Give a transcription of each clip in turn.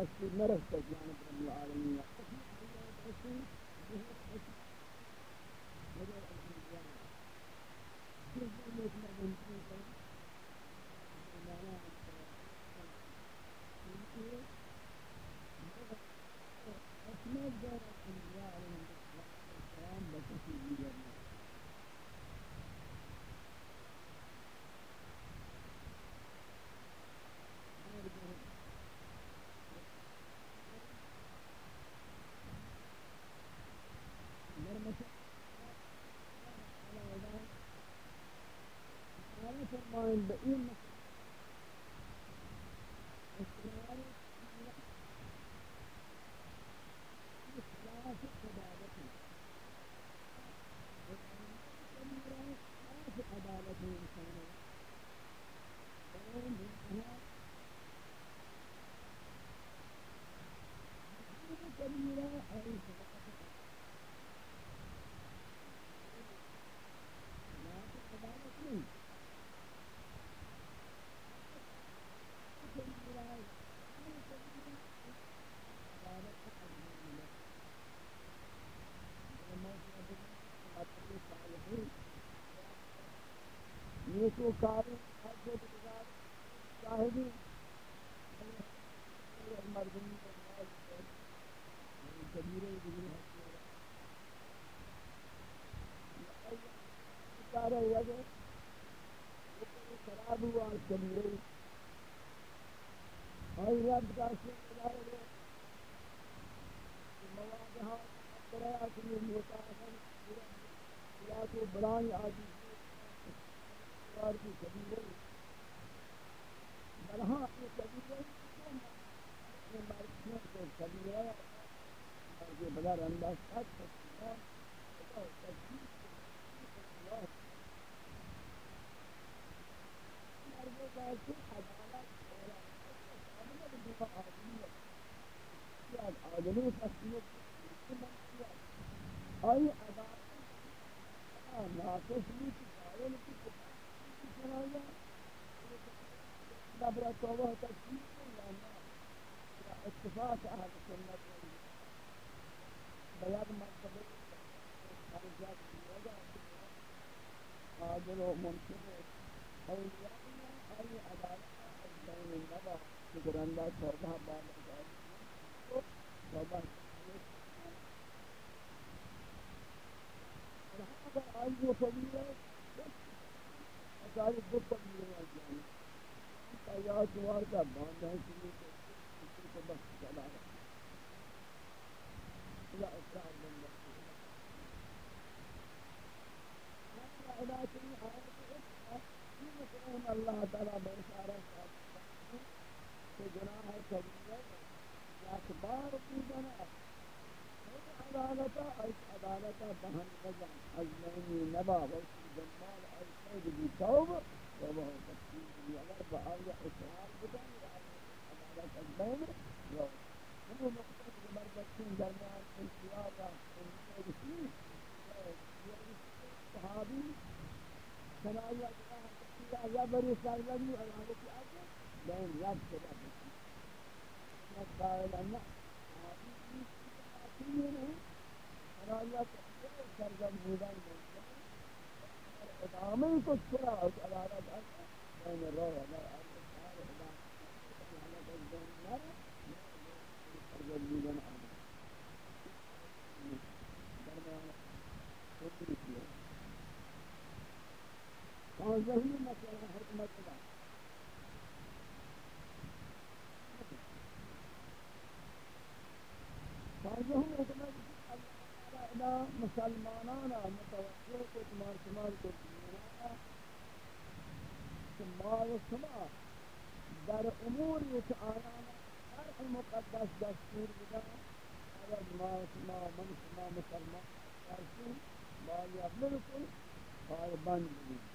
تقصد ما رفضت رب العالمين أسماء الدار من incredible. Oh, no. کبیرے اور رب کا شکر ہے متاثر کی کبیرے بلہاں کبیرے کو کبیرے بغیر ساتھ سکتا ہے مرکز عدالت آدمی تصمیت آئی عدالت ناقص بھی قائل کی سنایا نبرا توبہ تصمیت یا نا اتفاق اہل سنت بیاد مرتبہ خارجات دیوگا عادل و منصف اولیاء أي عدالة أو شيء من هذا يقول أن لا توبة بعد ذلك توبة هذا أي فضيلة أزال الضبط من الأجيال أنت يا جوار كبان لا يسمي توبة جلالة لا أستعمل الله لا لا لا ان الله تعالى بشارة سارا کہ گناہ کبیرہ یا اکبار کی عدالتا ایس عدالتا بہن قدم ازمینی نبا ویسی جمال ایس قید بی توب و بہن تکتیب بی اگر بہن اصحار بدن عدالت ازمین یو ہمو نقطہ کی مرکتین درمیان انسیار را انسیار صحابی صلاحیت یا بری سرگرمی عدالتی آتے بین رب سے رب قائل ان ادامه کو چرا عدالت بین رو اگر اور ذہنی مسئلہ حکمت ما و در اموری که هر مقدس دستور بدن اگر ما شما من شما مسلمان ما یبلغکم پای بند بگیم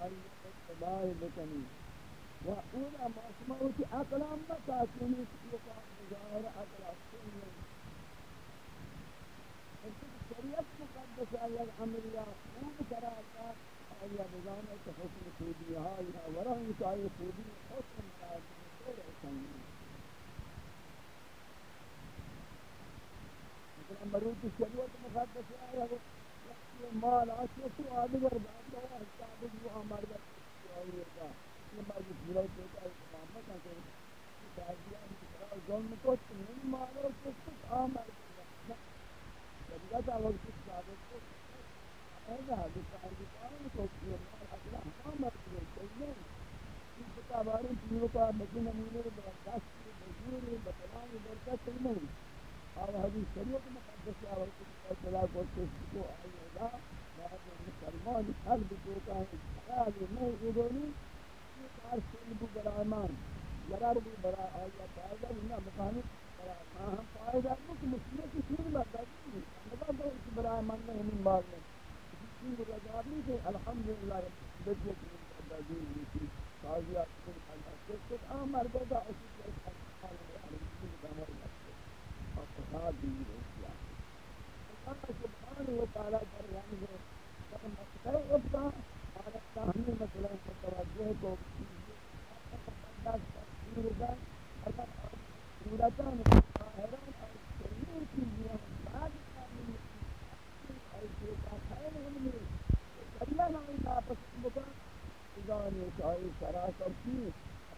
اتباعی بکنی و اون اما شما او تی اقلام بتا کنی سکی کام مظاهر اقل اصلی شریعت مقدس ایر عملی اون قرار دار ایر بزان ایت حسن خودی ها ایر ورن سای خودی حسن قرار دار سور اصلی مقدس ایر عملی اون قرار دار مال آشو تو آدگر بات ہے حساب جو ہمارے آئیے گا یہ مرد پورا تو کا امامت ہے کہ تازیہ میں ظلم کو نہیں مارو تو کچھ آمر شریعت کو کو مال اصلا ہم مرد ہے کتاباری کا مدین نمونے برداشت بزوری بطلانی برکت نہیں اور حدیث شریعت مقدس آور کتاب کو آئیے مسلمان قلب کو کا خیال میں ادونی یہ کار سلبو برایمان ضرر بھی برا آیا فائدہ نہ مقامی برا ہم فائدہ کو کہ مسلم کی چیز برداشت نہیں مگر تو اس برایمان میں ہمیں بات نہیں اسی رضا بھی کہ الحمدللہ بجت من برداشت قاضیات کو اللہ سے عام مردوں کا اسی کے حال ہے کا اور فساد بھی اللہ سبحانہ و تعالی در رنگ ہے۔ مسئلہ ابتا اور تاہمی مسئلہ کو بندہ تفسیر صورتان ظاہران اور شریع چیزیں بعد کامل اور خیر ہم نے اللہ نہ ناپسند بکا بزانی کہ سراسر کی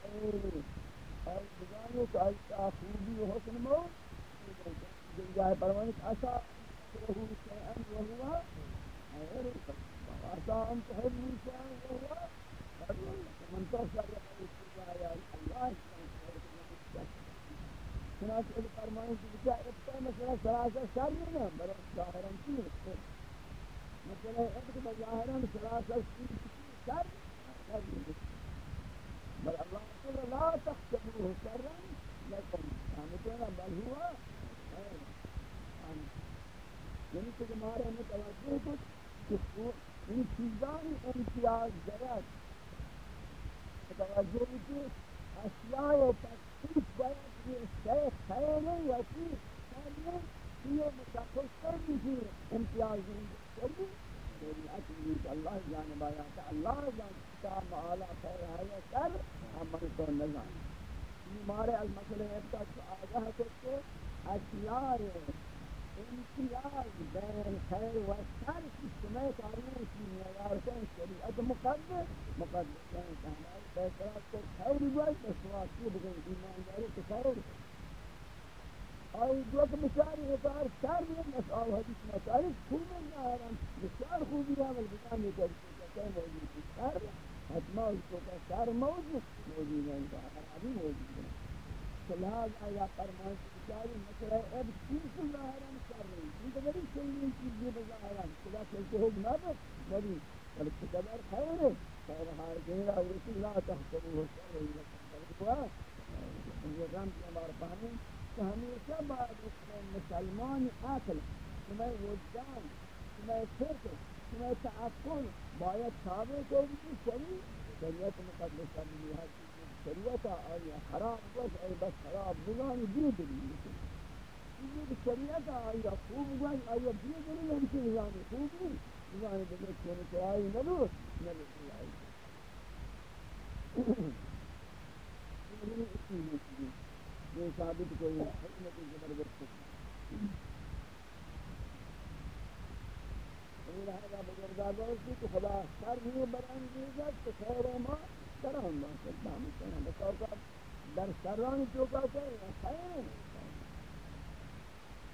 آئی بزانی کہ خوبی حسن مو جنگاہ پرمانی کہ تحبه شيئا وهو خير لكم وعسى ان تحبوا شيئا وهو خير لكم من توصل لهذه الله چنانچہ ابو فرمائیں کہ کیا ابتدا مثلا سلاسہ شر نہ بل ظاہرا کی ہے مثلا ابتدا ظاہرا سلاسہ شر بل الله تعالی لا تحسبوه شرا لكم. يعني بل هو یعنی کہ ہمارے متوجہ کچھ کہ ان چیزان امتیاز درد متوجہ کہ اشیاء و تکلیف باید یہ شیخ خیر ہے یا کی خیر ہے یہ متخصر بھی امتیاز دیں شریعت اللہ جانب آیا کہ اللہ جانتا معالی خیر ہے سر ہمیں تو نظام ہمارے المسئلہ ابتاک آگاہ کرتے اشیار الامتياز بين الخير والشر سمعت عروس من الاركان شريعة مقدر مقدر كان كان بسرات تتحول بس بسرات شو بقول ايمان داري تتحول أو دوك مساري غطار شر من مسار هديك مساري كل من نهارا مسار خوبي رامل بقام يتبقى كان موجود في الشر هتموت الشر موجود موجود عند العربي موجود فلهذا يا فرمان سے بچاری مسئلہ اب چیز ظاہران شر نہیں ان کو بڑی چلی چیز یہ بظاہران خدا چلتے ہو نہ بس بڑی بل قدر خیر ہے خیر حال کہنا رسول اللہ تحسبه شر لكم بل هو یہ رمز ہمارا فہمی کہ ہمیشہ بعد اس میں مسلمان عقل تمہیں وجدان شریعت آیا خراب بس ای بس خراب بگانی دیو دلی یہ شریعت آیا خوب بگانی آئی دیو دلی ہم سے نظامی خوب نہیں نظامی دلی چھوڑے تو آئی نلو نلو آئی یہ ثابت کوئی حکمت زبردست لہذا بزرگاہ دوستی کہ خدا شر نہیں برانگیزت تو خیر ما کرم ما سلام کرم بسوقا در شران چوکا کرے خیر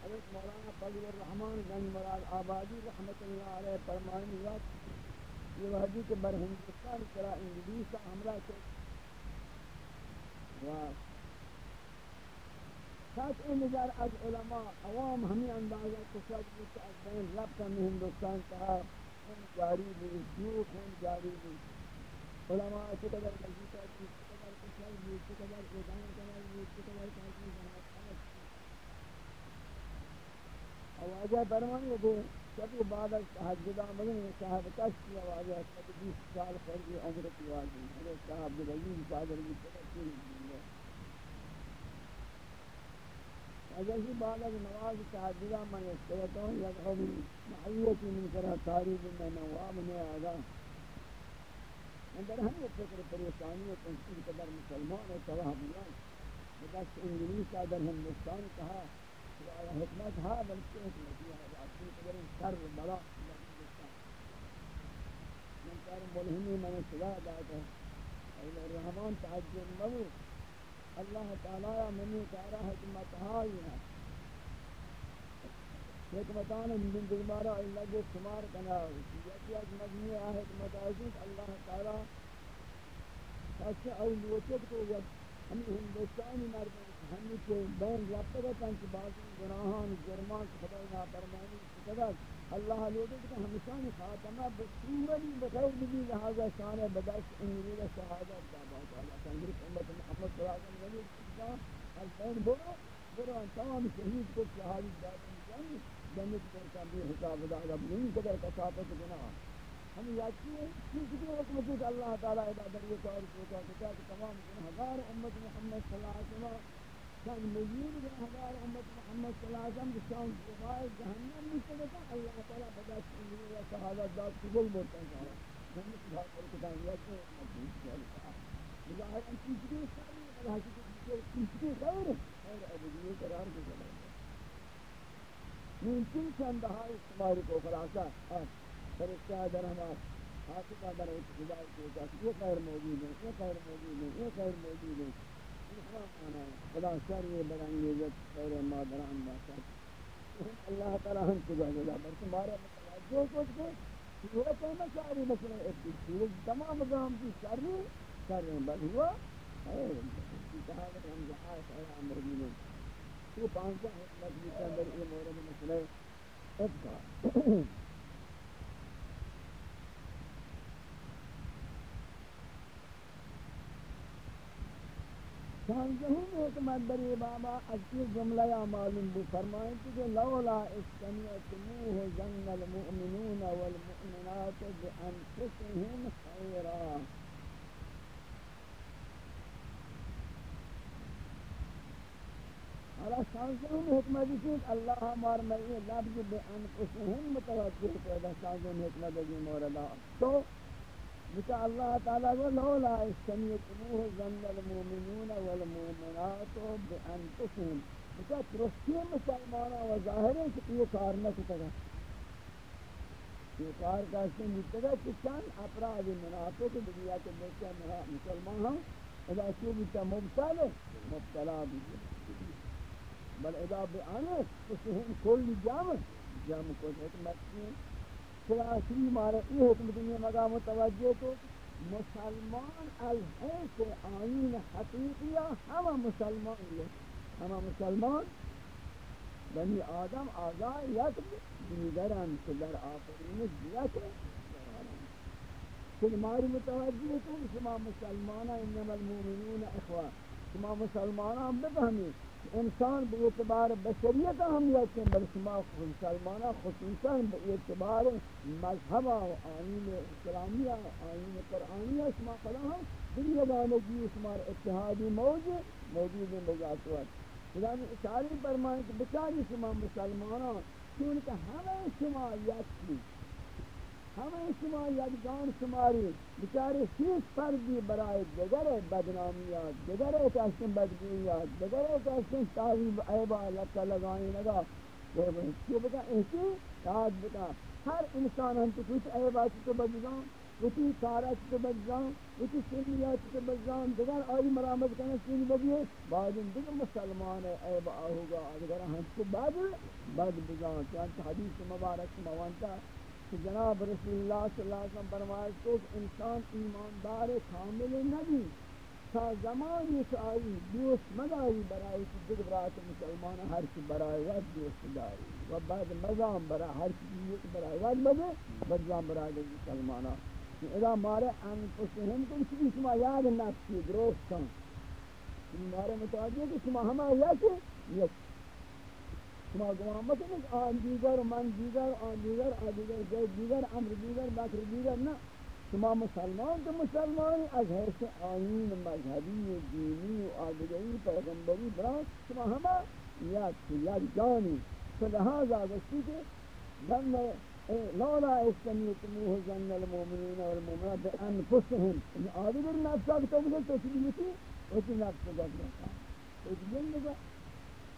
حضرت مولانا فضل الرحمن گنج مراد آبادی رحمت اللہ علیہ فرمائیں یہ وحدی کے بر ہندوستان کرا انگلیس کا حملہ کر سات نظر از علماء عوام ہمیں اندازہ کشد بھی کہ از بین ربطہ میں ہندوستان کہا ہم جاری بھی جوک ہم جاری بھی۔ علماء چقدر مجیدہ کی چقدر کشد بھی چقدر ادان کرنا بھی چقدر کاشی جہاں آوازہ برمان یہ دو سب بعد از تحجدہ مدن صاحب کش کشتی آوازہ سب بیس سال فرضی عمر کی واجی حضرت صاحب دلعیم صادر بھی چقدر اگر ہی بعد از نواز تعدیدہ من استوتا ہوں یدعو من معیتی من کرہ تاریب میں نواب نے آگا اندر ہم یہ فکر پریشانی و تنسیر قدر مسلمان و تواہ بیان بس انگلیس در ہندوستان کہا حکمت ہاں بلکہ حکمت یہ اپنی اگر شر بلا من کار ملہمی من صدا داتا ہے۔ اور رحمان تعجب مبو اللہ تعالی منی کارا حکمت ہائی ہے حکمتان من دوبارہ اللہ کو شمار کنا یکی از مجموعہ حکمت عزیز اللہ تعالی اچھا اولوچت کو ہم ہندوستانی مردم ہم کے بین رابطہ کا کہ بعض گناہان، جرمان خدا نہ فرمانی قدر اللہ لوگوں کہ ہمیشہ خاتمہ بسوری بخیر بھی لہذا شان بدش انگلی شہادت کا بات اللہ تنگری امت محمد صلی اللہ علیہ وسلم ہر بین برو برو تمام شہید کو شہادت داد انسان جنت پر کا بھی حساب ادا نہیں قدر کثافت گناہ۔ ہم یقین ہے کہ بھی حکمت ہے اللہ تعالی ادا در یہ کار کو کہ تمام ہزار امت محمد صلی اللہ علیہ وسلم، شان مليون من هزار أمة محمد صلى الله عليه وسلم شان بشان جماعة جهنم مستمتا الله تعالى بدأت إنه وشهادة ذات قبول مرتا ہے۔ ہم مرتن تعالى من مثل هذا الكتاب يأتي مجموع سؤال بظاهر أن تنسكي ساري على حقيقة تنسكي خير خير أبدية قرار بجلال ممكن چند ہائی استعمال کو خلاصہ فرشتہ در ہمارا حاصلہ در اتخذاء کو یہ خیر موجود ہے، یہ خیر موجود ہے، یہ خیر موجود ہے۔ خدا شر یہ برانگیزت خیر مادران باشد اللہ تعالی ہم کو جائے گا بلکہ ہمارے متوجہ مطلب کچھ کو ہوا کہنا شعری مثلا ایک سورج تمام گام کی شر شر بل ہوا۔ خیر کہا کہ ہم جہاں خیر امر میں۔ تو پانچ حکمت کے اندر یہ مورد ایک کا شانزہم حکمت بری بابا اکی جملہ یا معلوم بو فرمائیں کہ لولا استمیعتموه زن المؤمنون والمؤمنات بانفسهم خیرا حالا شانزہم حکمت بسید اللہ ہمار میں یہ لفظ بانفسهم متوجہ پیدا شانزہم حکمت بری موردہ تو بتا اللہ تعالیٰ کو، لولا استمیتموه ظن المؤمنون والمؤمنات بانفسهم بتا ترستی مسلمانا و ظاہر ہے کہ یہ کار نہ کتا گا یہ کار کا اس نے ملتا گا کہ چند اپراد منافق دنیا کے بیچے مسلمان ہوں اذا شو بتا مبتل مبتلا بھی بل اذا بانس فهم كل جامع جام کو حکمت کی سلاسری مارے یہ حکمت دنیا مگا متوجہ تو مسلمان الحیث آئین حقیقیہ ہم مسلمان یہ ہم مسلمان بنی آدم آزایت دیگران که در آفرینش دیت سلماری متوجه تو شما مسلمان انما المؤمنون اخوان شما مسلمان هم بفهمید انسان به اعتبار بشریت اهمیت کن بل شما مسلمان خصوصا به اعتبار مذهب و آیین اسلامی و آیین قرآنی شما قدا هم دنیا بانگی شما اتحادی موجود موجود بذات وقت خدا اشاری فرمائے کہ بچاری شما مسلمانان چونکہ ہمیں شما یک ہمیں شما یدگان شماری. بچارے ہیچ فردی برائے دگر بدنامیات دگر کہستن بدگویات دگر کہستن تاویب عیبا لکا لگانی لگا کیوں بکا ایسی یاد بکا ہر انسان ہم تو کچھ عیبا تو بدگان وتی کارا تو بدگان وتی سنیات تو بدگان دگر آئی مرامت کرنے سنی بدیے بعد ان دیگر مسلمان عیبا ہوگا دگر ہم تو بد بد بگان چانچہ حدیث مبارک موانتا. کہ جناب رسول اللہ صلی اللہ علیہ وسلم فرمائے، تو انسان ایماندار کامل نبی تا زمانی کہ آئی، دوست مداری برای کی دل برات مسلمان ہر کی برای ود دوست داری و بعد مزام برای ہر کی دوست برای ود مزے، مزام برای مسلمان اذا مارے انفسهم کن چیزی شما یاد نفسی، درست کن۔ مارے متوجہ کہ شما ہمیں یک یک شما گمان مکنید آن دیگر من دیگر، آن دیگر آن دیگر، زید دیگر امر دیگر، بکر دیگر، نه. شما مسلمان تو مسلمانی، از حیث آیین مذهبی، دینی و آدگری پیغمبری، برای شما همه یک یک جانی. تو لحاظ آگستی که ظن لالا استمیتموه ظن المؤمنین والمؤمنات بانفسهم آدگر نفسا که تو بگل تو چی بیتی و چی نفس بگل تو جن بگل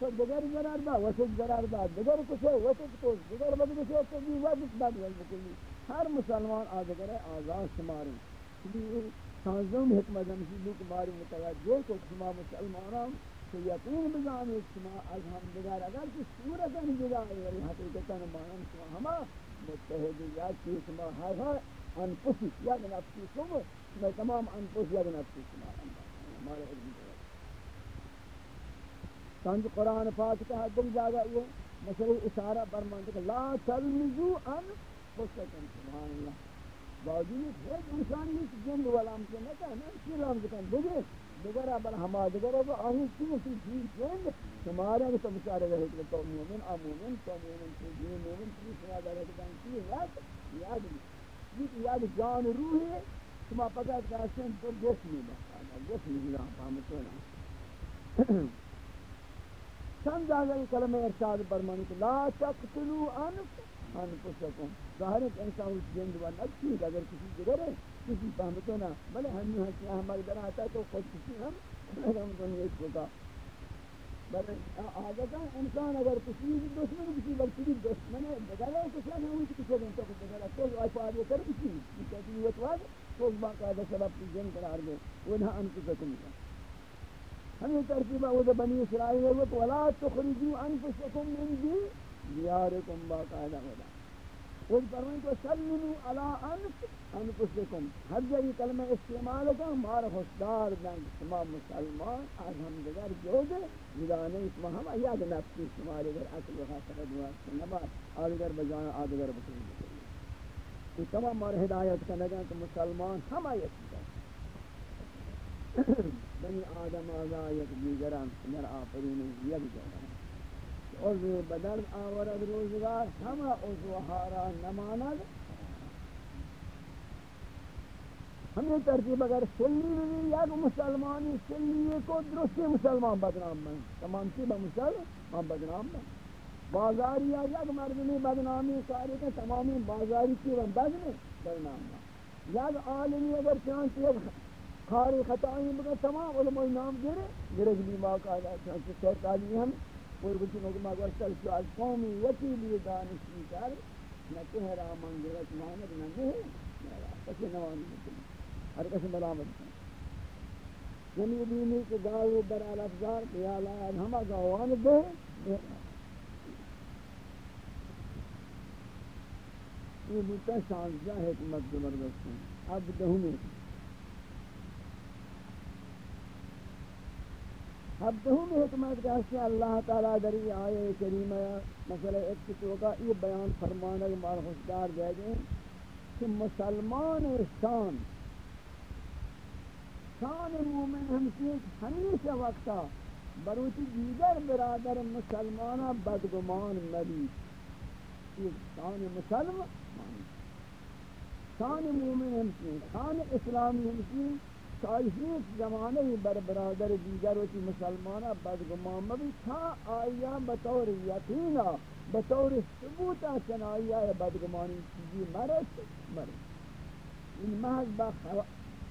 تو دیگر ضرر دا وسط ضرر دا دیگر کچھ وسط کو دیگر بدل کچھ تو بھی وسط بد ول بکلی ہر مسلمان آدگر آزاد شماری۔ بھی سانزم حکمت ہم سی لوگ متوجہ کو شما مسلمانان تو یقین بزانی شما از ہم دیگر اگر یعنی کہ صورتا نہیں جگائی ولی حقیقتا مانم شما ہما متحد یا چیز شما ہر ہر انفسی یا نفسی شما میں تمام انفس یا نفسی شما ہمارے علم سنج قرآن پاک کا حدن جاگا یہ مسئلہ اشارہ برمانتے کہ لا تلمزو ان خسکن سبحان اللہ۔ باوجود ایک انسان نہیں جن والام کے نہ کہنا اسی لفظ کن دیگے دیگر ابل ہما دیگر اب آہی کیوں سی جین جن تمہارے کہ تم چارے رہے کہ تو مومن آ تو مومن، تو جین مومن، تو سنا دارے کہ کن کی یاد یاد یہ یاد جان روح ہے تمہا پکا کہ تو جسمی بس جسمی بھی رہا پامتو نا چند جگہ یہ کلمہ ارشاد فرمانی کہ لا تقتلوا انف انفسکم۔ ظاہر ہے کہ انسان اس جند و نفسی اگر کسی دیگر ہے کسی فهمتو نا بلے ہمی ہنسی احمد در آتا ہے تو خود کسی ہم ہم تو نہیں اس کو بلے آجتا انسان اگر کسی بھی دشمن، کسی وقتی دشمن ہے بگلے کسی ہم ہوئی، کسی بھی دن تو بگلے تو آئی پاہ فائدہ کر کسی کسی وقت تو باقاعدہ سبب کی جن قرار دے ونہا انفسکم۔ ہمیں ترتیبہ وہ بنی اسرائیل ہے کہ ولا تخرجوا انفسکم من دی دیارکم باقاعدہ ہوگا وہ فرمائیں کہ سلموا علی انف انفسکم ہر جگہ کلمہ استعمال کا مار خوشدار دن شما مسلمان. از ہم دیگر جو دے جدانے اسما ہم یاد نفسی شمارے در اصل و خاصر دعا سنبا آدگر بجانا آدگر بکر یہ تمام مار ہدایت کا نگا کہ مسلمان ہم آیت بنی آدم آزا یک دیگران در آفرین یک جگران عضو بدل آورد روزگار همه عضوها را نماند ہمیں ترتیب اگر سلی بھی یک مسلمانی سلی کو درستی مسلمان بدنام بن. تمام چیز مسلمان بدنام بن. بازاری یا یک مردمی بدنامی کاری کہ تمامی بازاری چیز بدنام بن. یک عالمی اگر چانچہ کاری خطائی بگا تمام علماء نام گرے گرگ بھی ماں کا آدھا چانچہ شہر تعلیم ہم اور کچھ نوکہ ماں گوشتل شو از قومی وکیلی دانشی کر، نہ تہرا منگرت مانت نہ نہیں کسی نوانی مکنی ہر کسی ملامت کریں یعنی دینی کہ گاہو برا لفظار بیالا ہما گاہوان دے یہ بودتا شانزہ حکمت زبردست ہیں۔ اب دہمی حبدہم حکمت کا سے اللہ تعالیٰ دری آئے کریمہ مسئلہ اتکتو کا یہ بیان فرمانے کے مال خوشدار دے گئے کہ مسلمان شان شان مومن ہمشی ہمیشہ وقتا بروچی دیگر برادر مسلمانہ بدگمان ملی یہ شان مسلم شان مومن ہمشی شان اسلامی ہمشی شایفیت زمانے بر برادر دیگر و ہوتی مسلمانہ بدگمان مبی تھا آیا بطور یقینا، بطور ثبوتا چن آیا بدگمانی چیزی مرس مرس ان محض با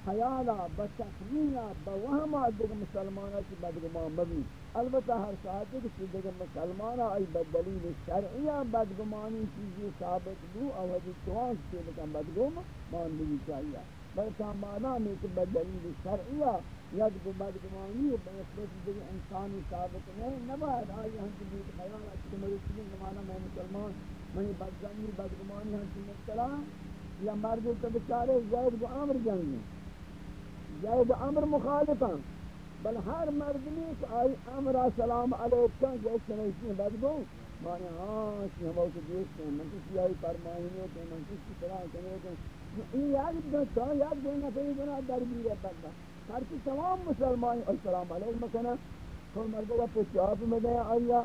خیالا، با تخمینا با وہما دیگر مسلمانہ کی بدگمان مبی. البتہ ہر ساعت کہ دیگر مسلمانہ ای بدلیل شرعیہ بدگمانی چیزی ثابت دو او حدیث توان سے لکن بدگم مان چاہیے. بلکہ مانا میں کہ بدلیل شرعیہ یک دو بدگمانی و بنسبت دیگر انسانی ثابت نہیں نباید آئی ہم کی بیت خیال اچھی کہ میری زمانہ میں مسلمان منی بدزنی بدگمانی ہم کی مبتلا یا مرد تو بچارے زید و عمر جنگ زید و عمر مخالفاں بل ہر مرد میں کہ آئی عمرہ سلام علیکم، جیسے نہیں بدگو مانے ہاں اسی ہم اوکے دیکھتے ہیں من کسی آئی فرمائیں ہوتے ہیں من کسی طرح کرنے ہوتے ہیں این یاد دو یاد دو نفری گناه در میره بنده هر کی تمام مسلمان السلام علیکم مکنه تو مرد و پچاپ میں دے آیا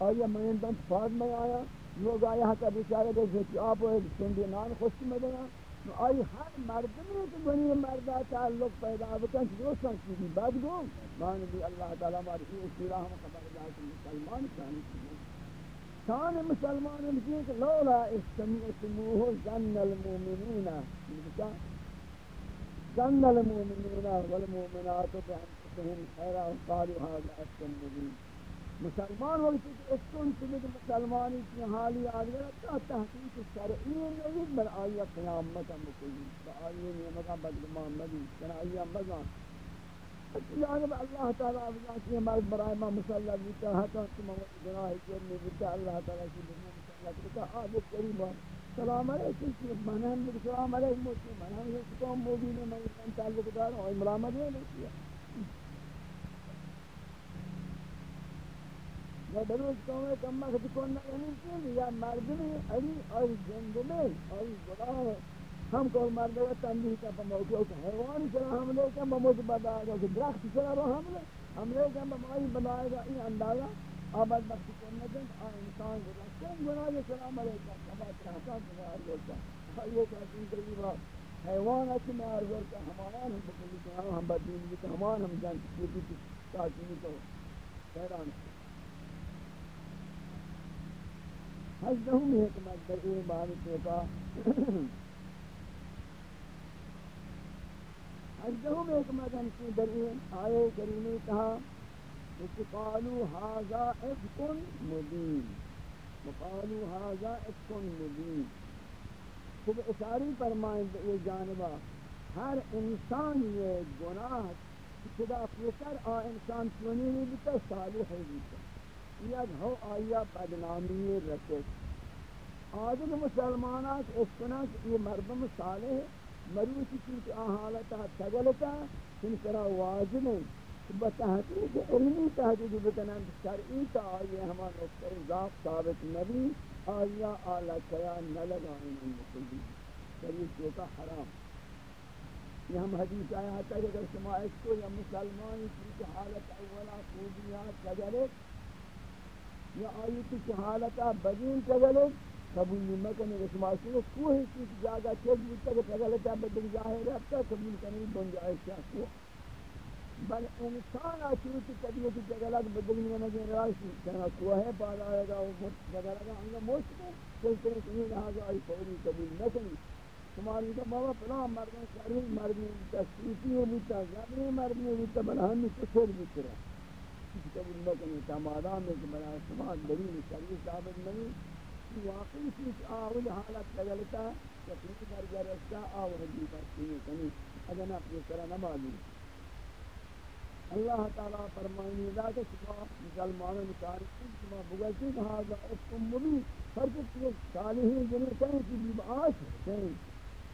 آیا میں دن فاد میں آیا لوگ آیا ہتا بیچارے دے کہ آپ ایک سندی نان خوش میں دے آئی ہر مرد میں تو بنی مردہ تعلق پیدا بکن دوستان کی بات گو مان بھی اللہ تعالی ہماری اصولہ ہم خبر دار مسلمان چاہیے شان مسلمان مجھے کہ لولا استمعتموه ظن المؤمنون. ظن المؤمنون والمؤمنات بأنفسهم خيرا وقالوا هذا أفك مبين. مسلمان وقت کہ اسکن چلید مسلمانی کی حالی آدھگر تا تحقیق شرعی نہیں بل آیا قیامت مکلی با آیا نعمتا بدگمان مدی کنا آیا مزان جانب اللہ تعالیٰ افضل کی مرد برای ما مسلح بیتا حتا کما گناہ جرمی بیتا اللہ تعالیٰ کی بنا مسلح بیتا آدھر قریبا سلام علیکم کی منہم سلام علیکم منہم یہ سکوم موبین میں تعلق دار ہوں۔ امرامت ہے نہیں کیا یا دروز قوم کما خود کن نکنی یا مردمی علی آئی جندمی آئی گناہ ہم کو مرد و تنبیہ کا بموقع کہ حیوان چلا حملے کا بموت بدائے گا؟ کہ درخت چلا رو حملے حملے کا بمائی بدائے گا؟ این اندازہ آباد بخشی کرنے دن آ، انسان گناہ کون گناہ یہ سلام علیکم۔ سبا ترہتا گناہ ارگلتا یہ کہتی قریبا حیوان اچھی میں ارگلتا ہمان ہم بکلی کناہ ہم بدین بھی ہمان ہم جان کی تاکینی تو حیران حجدہم حکمت در اے بارتوں کا حجدہم حکمت ہمشی در اے آئے کریمی کہا وقالوا هذا افق مبین۔ وقالوا هذا افق مبین۔ خوب اشاری فرمائیں یہ جانبہ ہر انسان یہ گناہ خدا پوکر آ انسان چونی نہیں بتا صالح ہے بیتا یک ہو آیا بدنامی رسک آدھگ مسلمانات اسکنک یہ مردم صالح ہے مروچی چیز آحالتا تگلتا سن کرا واجب ہے بتحقیق علمی تحقیق بکنند شرعی تا آئیے ہما نقطہ ذات ثابت نبی آیا آلہ کیا نلگا انہوں مکلی شریف جو کا حرام۔ یہ ہم حدیث آیا ہے کہ اگر شما اس کو یا مسلمانی چیز حالت اولا خوبیات تگلت یا آیت کی حالتا بدین تگلے قبول مکنے کہ شما کو کوئی چیز جگہ چیز بھی تک تگلتا بدل ظاہر رہتا قبول کرنے گنجائش کو بل انسان اچھوت طبیعت جگلات بدلنے میں نظر راشی کہنا کوئی ہے پالا آئے گا، وہ جگہ لگا جگلات انگا موشکے چلتے ہیں کہ لہذا آئی فوری قبول نہ نکنی تمہاری تو بابا پلا مردن شریف مردن تشریفی ہوتا زبری مردن ہوتا بل ہمی کچھر بھی کرا قبول نہ نکنی تمادام ہے کہ بنا سماعت دلیل شریع ثابت نہیں۔ واقعی چیز آول حالت لگلتا یقینی درجہ رستا آول حدیث کنی اگر اپنی طرح نمازی اللہ تعالیٰ فرمائنی لا کہ شما مسلمانوں مشارکی شما بگلتی کہ حاضر افکم مبین فرق یہ صالحین جنہیں کہیں کہ آش کہیں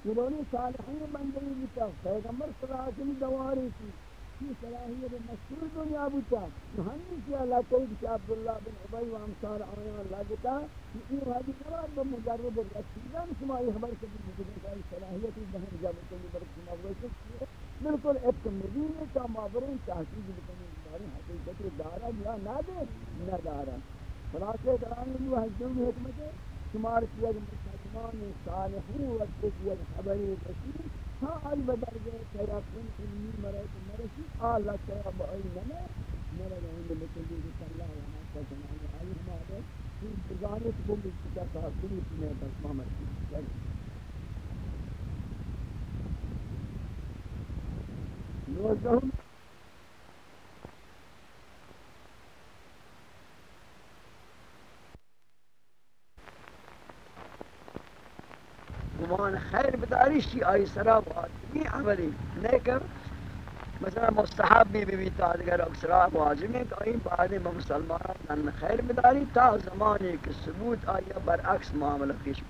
یہ صالحین بندگی بیتا پیغمبر صلی اللہ علیہ وسلم دواری کی کی صلاحیت مشہور دنیا بوتا تو ہم نے کیا اللہ کو کہ عبداللہ بن عبی و انصار آیا اللہ جتا یہ وادی نواب بن مجرب رسیدان شما یہ خبر کہ بہت صلاحیت بہن جاب کو برکت مغرب بالکل ایک مدینے کا مابرین تحقیق بکنی بارے حقیقت دارا یا نہ دے نہ دارا خلاصے کران کی حجم حکمت شمار کیا کہ مسلمان صالحین و خبری رسید ہاں آئی بدر گئے تیرا کن تیقن علمی مرد مرسی آلہ کیا بأی نمے مرد ہوں لکلی کہ اللہ وہاں کا جنائی آئی ہمارے۔ تو بزانت کو تھا کنی میں بس مامر کی چلی نوزہم گمان خیر آئی سرا واجبی عملی۔ لیکن مثلا مستحب بھی بھی تا اگر اکثر واجب ہے کہ این بعد میں مسلمان خیر بداری تا زمانے کے ثبوت آیا برعکس معاملہ پیش۔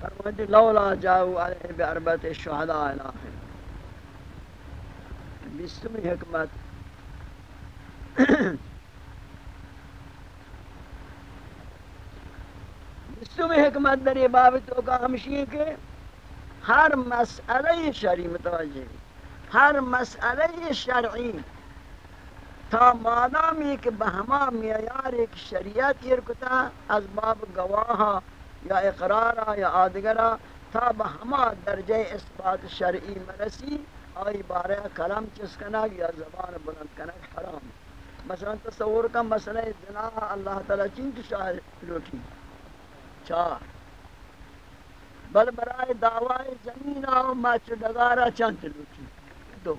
فرمائے لولا جاؤ علیہ بعربت الشہداء الاخر بیستمی حکمت حکمت در یہ بابتوں کا ہمشی کہ ہر مسئلہ شرعی متوجہ ہر مسئلہ شرعی۔ تا مادامی کہ بہما میار ایک شریعت یرکتا از باب گواہا یا اقرارا یا آدگرا۔ تا بہما درجہ اثبات شرعی مرسی، آئی بارے کلام چسکنک یا زبان بلند کنک حرام۔ مثلا تصور کا مسئلہ زنا اللہ تعالی چین تو شاہد لوٹی۔ چار۔ بل برائے دعوی زمین آو مچ ڈگارا چند لوٹی دو۔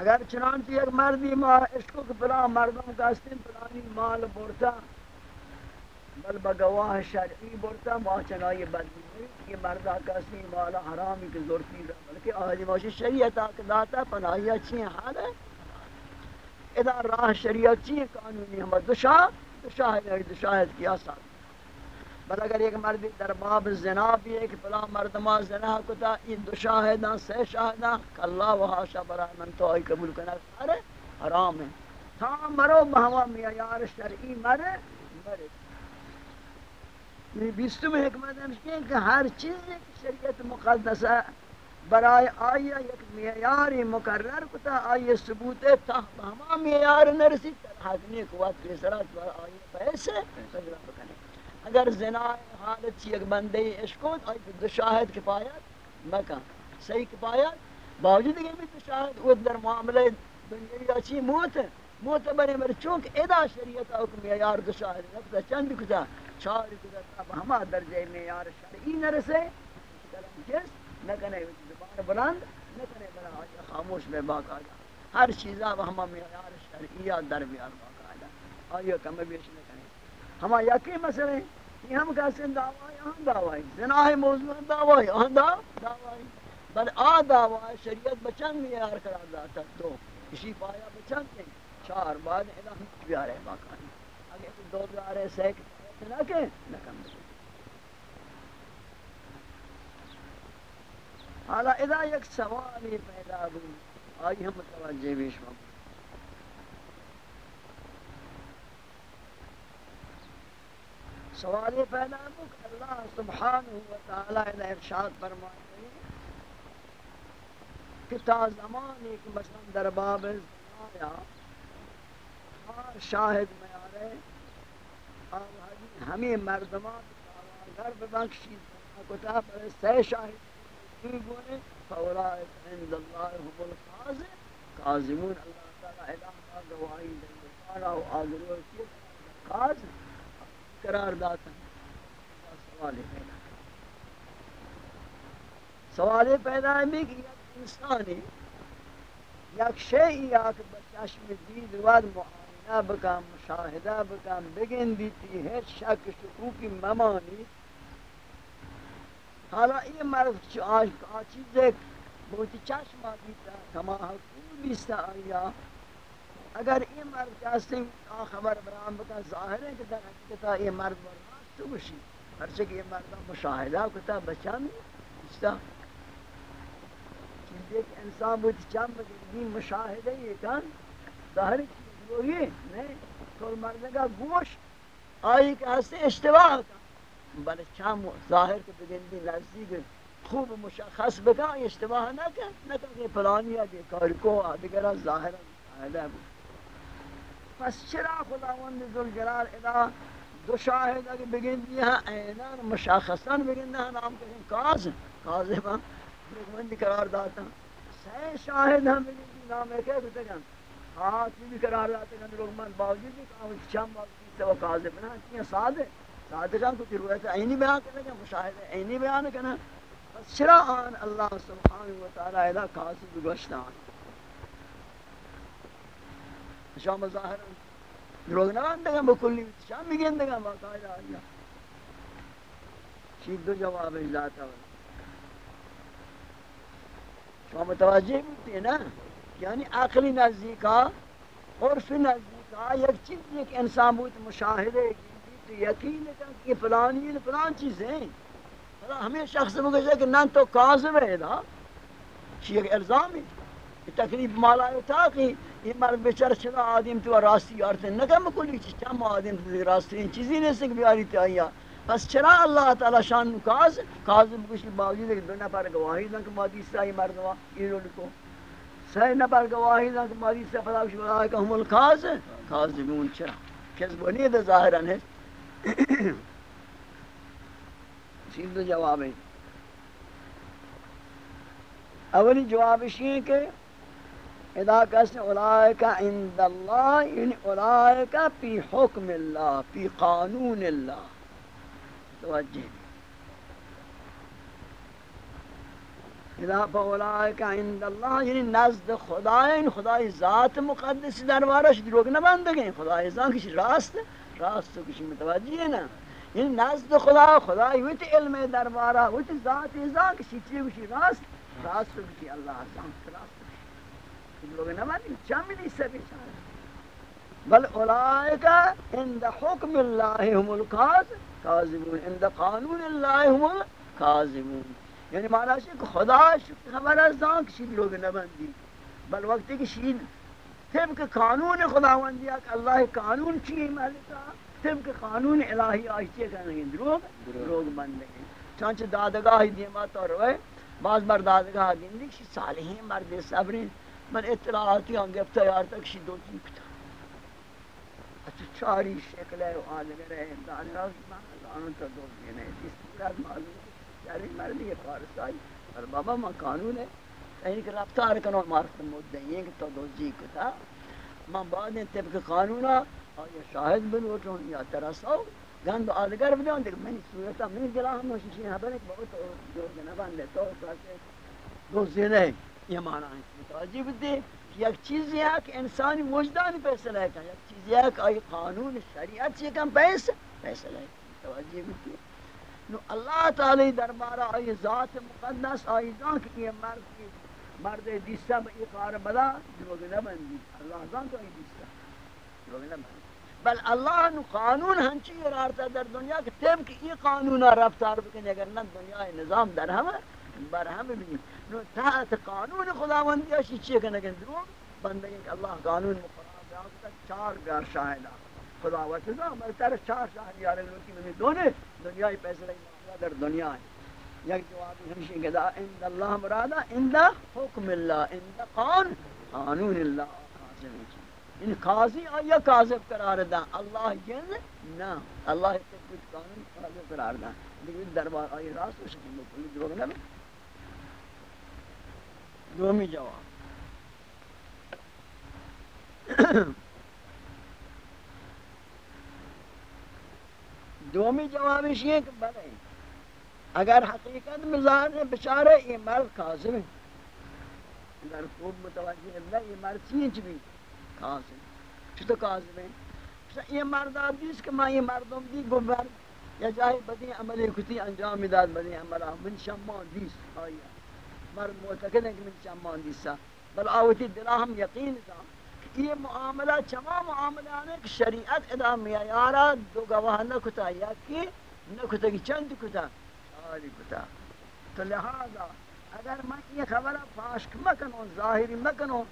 اگر چنانچہ ایک مردی ما عشق کو پلا مردم کا استن پلانی مال برتا بل بگواہ شرعی برتا ما چنائی بدلی نہیں یہ مردہ کا استن مال حرامی کی ضرورتی رہا، بلکہ آجی ماشی شریعت آکھ داتا پناہی اچھی حال ہے۔ ادا راہ شریعت چی قانونی ہم دو شاہ یعنی دو شاہد ہے کیا ساتھ بل اگر ایک مرد در باب زنا بھی ہے کہ فلاں مردما زنا کتا یہ دو شاہداں سے شاہداں اللہ و حاشا برای من تو آئی قبول کنا سارے حرام ہے تا مرو بہوا میار شرعی مرے مرے یہ بیستم حکمت ہے کہ ہر چیز ایک شریعت مقدس ہے برای آیا یک معیاری مقرر کتا آیا ثبوت تا بہما معیار نرسی تر حق حاکمی قوت کے سرات آیا پیسے تجربہ بکنے اگر زنا حالت چی ایک بندے عشق ہو، تو دو شاہد کفایت مکان صحیح کفایت باوجود کہ بھی دو شاہد وہ در معاملے دنیا چی، موت ہے۔ موت بنے مر چونکہ ادا شریعت حکم یار دو شاہد رفتا چند کتا، چار کتا، تب ہما درجے میں یار شرعی نہ رسے۔ کلم کس نہ کنے زبان بلند، نہ کنے بلا حاجہ خاموش میں باقا جا ہر چیزا ہما میں یار شرعیہ در بیار باقا جا آئیو کم بیش ہما یقین مسئلہ یہ ہم کہتے ہیں دعوائی آن دعوائی زناہ موضوع دعوائی آن دعوائی بل آ دعوائی شریعت بچن میں یار قرار داتا تو۔ اسی پایا بچن کے چار بعد الہم بیارے باقانی اگر دو بیارے سیک نہ کہ نہ کم۔ حالا اذا یک سوالی پیدا بھی آئی ہم متوجہ بیش مقبول سوال یہ پیدا ہو کہ اللہ سبحانہ و تعالی نے ارشاد فرماتے ہیں کہ تا زمان ایک مثلا در باب آیا، ہر شاہد میں آ رہے اور ہمیں مردمان گھر ببخشی کتا پر سی شاہد کی گونے فورائت عند اللہ هم القاضم قاضمون اللہ تعالی الہ گواہی دیں گے و آگرو کی قاضم قرار داتا سوال پیدا سوال پیدا ہے کہ یک انسانی یک شیئی آکھ بچشم دید ود معاینہ بکن مشاہدہ بکن بگن دیتی ہے، شک شکوکی ممانی۔ حالا یہ مرد چی چیز ایک بہتی چشم دیتا کما حکوم بیستا آیا۔ اگر یہ مرد جاستے آ خبر برام بکا ظاہر ہے کہ در حقیقتا یہ مرد برماز تو بشی ہرچہ کہ یہ مرد مشاہدہ کتا بچان استا چیز ایک انسان بہت چم بگردی مشاہدہ یہ کن ظاہر چیز وہ یہ نہیں، تو مرد کا گوشت آئی کہ ہستے اشتباہ کا بل چم ظاہر کے بگردی نزدیک خوب مشخص بکا اشتباہ نہ کر نہ کر کہ پلانی ہے کہ کارکو آدھگرہ ظاہر ہے۔ پس چرا خداوند ذوالجلال ادا دو شاہد اگر بگن دیا اینان مشاخصان بگن دیا نام کہیں کاظم کاظم ہم رکمندی قرار داتا سی شاہد ہم بگن دیا نام ہے کہ کہتے ہیں ہاں بھی قرار داتا کہ رکمند باوجود بھی کہاں چم باوجود سے وہ کاظم ہے چیئے سادے سادے جان کچھ روایت اینی بیان کرنے کا مشاہد اینی بیان کرنا۔ پس چرا آن اللہ سبحانہ وتعالی ادا کاظم بگوشتا آن۔ شام ظاہر ظاهر دروغ نگن بکلی شام میگن دگن باقاعده آیا چی دو جواب ذات ہے شما متوجہ بودتے نا یعنی عقلی نزدیکا عرف نزدیکا یک چیز ایک انسان بود مشاہدے کی تو یقین ہے کہ فلانی فلان چیزیں ہمیں شخص مگزے کہ نان تو کاظم ہے دا۔ چی ایک الزام ہے تکلیف مالا تاقی یہ مرد بیچار چلا آدم تو راستی آرتے نکم کلی چم آدم تو راستی ان چیزی نہیں سکھ بیاری تایا پس چرا اللہ تعالی شان کاز کاظم کچھ باوجود ہے دو نفر گواہی دن کہ مادی سائی مردوا یہ لوگ کو۔ سہ نفر گواہی دن کہ مادی سے فلا کچھ بلا کہ ہم الکاز کاظمون چرا۔ کس بنی ہے ظاہرا ہے۔ سیدھ جواب ہے اولی جواب یہ ہے کہ اذا کس اولائک عند اللہ یعنی اولائک پی حکم اللہ پی قانون اللہ توجہ إذا فاولائک عند اللہ یعنی نزد خدا این خدای ذات مقدس دربارش دروغ نہ بندگیں خدای ذات کچھ راست راست متوجہ ہے نا یعنی نزد خدا خدا ویت علم دربارہ ویت ذات ذات کچھ چیز راست راست کچھ اللہ ذات راست. دروغ نہ بندگیں چاملی سے بیچارہ بل اولائک عند حکم اللہ ہم هم الكاذبون عند قانون اللہ هم الكاذبون یعنی معنی ہے کہ خدا شکر خبر از دان کہ لوگ نبندی بل وقتی کہ شید طبق قانون خداوندی ہے کہ اللہ قانون چی ملکا طبق قانون الہی آئیتی کرنے گے دروگ دروگ بندے ہیں۔ چانچہ دادگاہی دیما تو روئے، بعض بار دادگاہ گندی شی صالحین مرد صبرین من اطلاعاتی ہوں گفتا یار تک شی دو چی کتا اچھا چاری شکل ہے آدگر ہے۔ دادگاہ اللہ تو دو دینے اس صورت معلوم ہے۔ یاری مردی فارسائی اور بابا ما قانون ہے۔ کہیں کہ رفتار کنو مارت مدعی کہ تو دوزی کتا ما بعد طبق قانونا آیا شاہد بلوٹون یا ترسو، گند آدگر بدون دیکھ منی صورتا منی دلا ہم نوشی حبر ایک بہت جور جنبان دے تو کاسے دوزی نہیں یہ معنی ہے متوجہ بدے یک چیز یہ ہے کہ انسانی وجدان فیصلہ ہے یک چیز یہ ہے کہ آئی قانون شریعت سے کم پیسہ فیصلہ ہے متوجہ بدے نو اللہ تعالی دربارہ آئی ذات مقدس، آئی جان کہ یہ مرد کی مرد دیستا با اقار بدا دروگ نبندی اللہ جان تو آئی دیستا دروگ نبندی بل اللہ نو قانون ہنچی ارارتا در دنیا کہ تیم کہ یہ قانون رفتار بکنی اگر نہ دنیا نظام در ہم بر ہم بھی تحت قانون خداوندی اشی چیئے کنگن دروگ بندگی کہ اللہ قانون مقرار بیان چار بیار شاہدہ خدا و خدا بلتر چار شاہ یار لوکی میں دونے دنیا ہی پیسے لگی در دنیا ہے۔ یک جواب ہمشی کہ دا اند اللہ مرادا اند حکم اللہ اند قان، قانون اللہ قاسم ان یعنی قاضی آیا کاذب قرار دا، اللہ جن نہ اللہ کے کچھ قانون کاذب قرار دا۔ لیکن دربار آئی راست ہو سکیں کلی دروگ نہ دومی جواب دومی جوابش یہ کہ بلے اگر حقیقت میں ظاہر ہے بچارے یہ مرد کاظم ہے اگر خوب متوجہ ہے یہ مرد چینچ بھی کاظم چھتو کاظم ہے یہ مرد آدیس کہ میں یہ مردم دی گو مرد یا جاہی بدی عملی کتی انجام داد بدی عملہ من شمان دیس آیا مرد معتقد ہے، کہ من شمان دیسا بل آوتی دلہ ہم یقین دا یہ معاملہ چما معاملہ ہے کہ شریعت ادا معیارا دو گواہ نہ کتا، یا کہ نہ کتا کی چند کتا ساری کتا۔ تو لہذا اگر میں یہ خبر فاشک مکنو ظاہری مکنو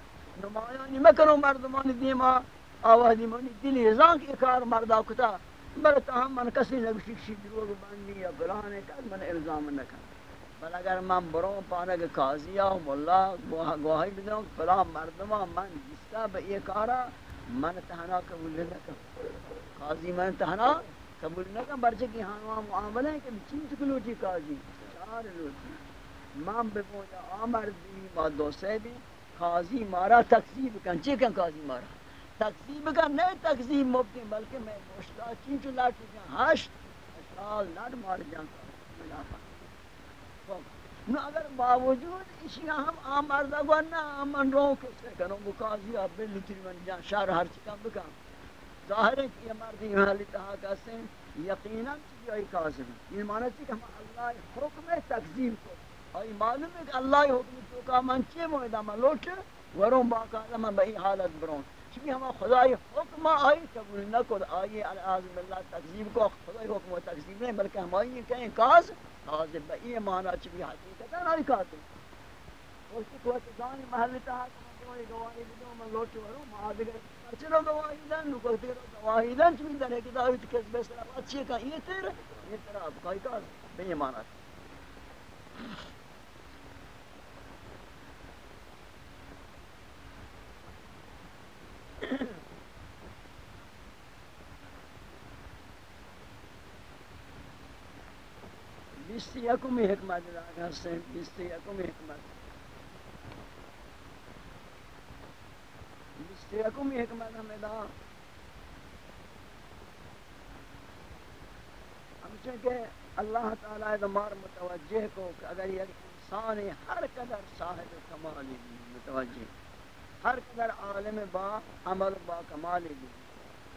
نمایانی مکنو مردمانی دیما آوازی منی دلی ازان کی اکار مردا کتا بلتا ہم من کسی نگشی کشی دروگ بندی یا بلانے کر، من الزام نکن بل اگر من بروں پانک قاضیہ و ملا گواہی بدوں فلا مردمہ من جستا با یہ کارا من تہنا قبول نکم. قاضی من تہنا قبول نکم برچہ کی ہاں معاملہ ہے کہ چیز کلوٹی قاضی؟ چار لوٹی من بگویا آمر دی ما دو سے بھی قاضی مارا تقسیب کن. چی کن قاضی مارا؟ تقسیب کن نہیں تقسیب مبتی بلکہ میں مشتا چین چو لاٹی جان ہشت اشال لڑ مار جان ملافہ نو اگر باوجود اسی ہم آم مردہ گو نا من رو کسے کنو مکازی اب بلی تری من جان شہر ہر چکم بکم ظاہر ہے کہ یہ مردی محلی تہا کہتے ہیں یقینا چیزی آئی کازم یہ معنی ہے کہ ہم اللہ حکم تقزیم کو آئی معلوم ہے کہ اللہ حکم تو کا من چیئے مویدہ من لوٹ ورون باقا من بہی حالت برون چونکہ ہم خدای حکم آئی، قبول نہ کو آئی العظم اللہ تقزیم کو، خدای حکم و تقزیم نہیں، بلکہ ہم آئی کہیں کاز حاضر با این معنی چی بھی حقیقتا ناری کہتے ہیں اس کو تو دانی محل تا کوئی گواہی بدو من لوٹ ورو ما دیگر چلو گواہی دن نو کو دیگر گواہی دن چمی دن کہ داوت کس بس اچھی کا یہ تیر یہ طرح کوئی کا بے ایمانات بیستی یکمی حکمت داگ ہستیں بیستی یکمی حکمت. بیستی یکمی حکمت ہمیں دا ہمچہ کہ اللہ تعالی دمار متوجہ کو کہ اگر یک انسان ہر قدر صاحب کمالی بھی متوجہ. ہر قدر عالم با، عمل با کمالی بھی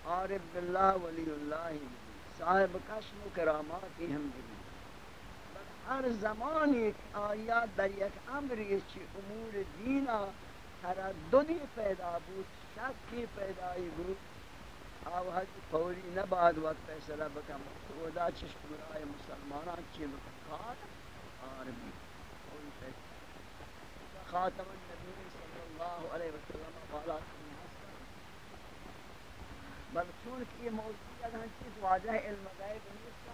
عارف باللہ ولی اللہ بھی صاحب کشم و کرامات ہم بھی ہر زمان ایک آیات در یک امری چی امور دینا ترددی پیدا بود شکی پیدایی بود؟ آو حج فوری نباد وقت فیصلہ بکم. خدا چشم برای مسلمانان چی بکار آرمی فوری فیصلہ خاتم النبی صلی اللہ علیہ وسلم قالا کنی حسن بل چونکہ یہ موضوع ہے چیز واجہ علم غیب نیستا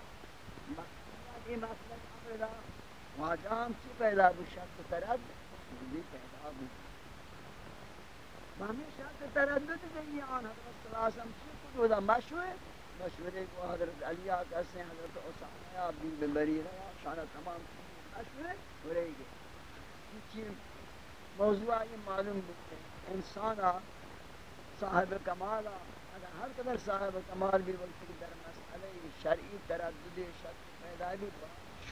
مقصود یہ مطلب امر دا واجہ ہم چی پیدا بود شک ترد بھی پیدا بود ہمیشہ کے تردد نہیں آن حضرت صلی اللہ علیہ وسلم چی کو دا مشوے مشورے کو حضرت علی آقا سے حضرت عثمانہ بن ببریرہ شانہ تمام مشورے ہو رہی گئے چی موضوع یہ معلوم بکتے انسانا صاحب کمالا اگر ہر قدر صاحب کمال بھی وقت کی در مسئلہ شرعی تردد شک پیدا بھی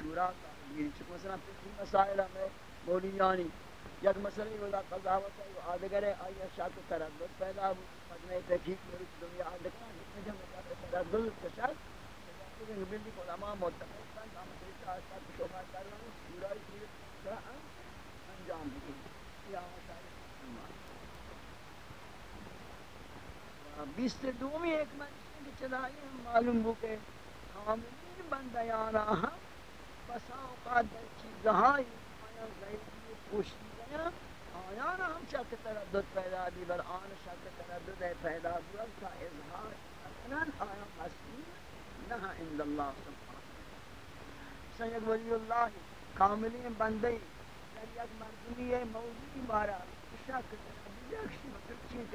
شورا کا یہ چکہ مثلا پھر مسائل ہمیں مولیانی یک مسئلہ ولا قضاوت ہے آدگر ہے آیا شاک تردد پیدا ہو مجمع تحقیق میری دنیا آدگر ہے، جب تردد کشد لیکن بلی علماء متفق ہیں، ہم طریقہ شاک شما کرنے پورا چیز انجام دیں یا بیست دومی ایک منشن کی چلائی ہم معلوم ہو کہ حاملین بندیانا ہم بسا اوقات در چیزہائی آیا غیبی پوشتی آیان ہم شک تردد پیدا دی بل آن شک تردد پیدا دی۔ تا اظہار کنن آیا مسئول نہ عند اللہ سبحانہ۔ سید ولی اللہ کاملی بندی در یک مردمی موضوعی بارا شک تردد یک شک چیز